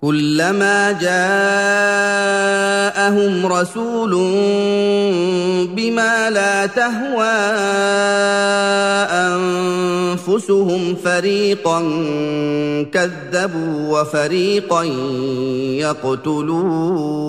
كلما جاءهم رسول بما لا تهوى أنفسهم فريقا كذبوا وفريقا يقتلون.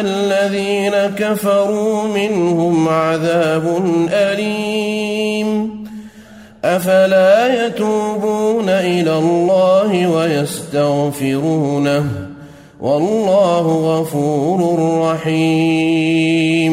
الذين كفروا منهم عذاب أليم أفلا يتوبون إلى الله ويستغفرونه والله غفور رحيم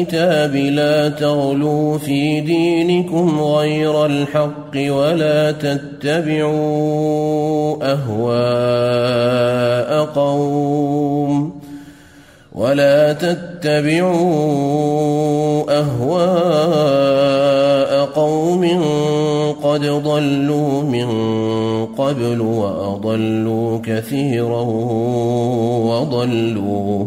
الكتاب لا تغلوا في دينكم غير الحق ولا تتبعوا أهواء قوم ولا تتبعوا أهواء قوم قد ضلوا من قبل وأضلوا كثيرا وضلوا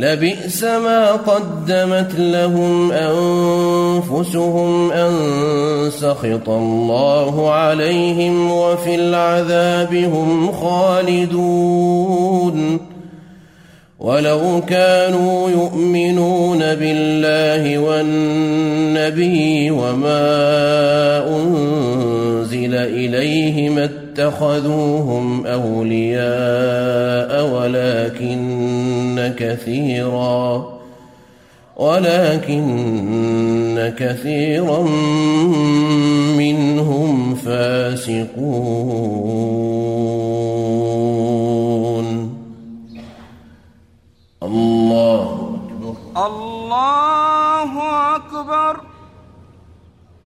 لبئس ما قدمت لهم أنفسهم أن سخط الله عليهم وفي العذاب هم خالدون. ولو كانوا يؤمنون بالله والنبي وما أنزل إليه ما اتخذوهم أولياء ولكن كثيرا ولكن كثيرا منهم فاسقون.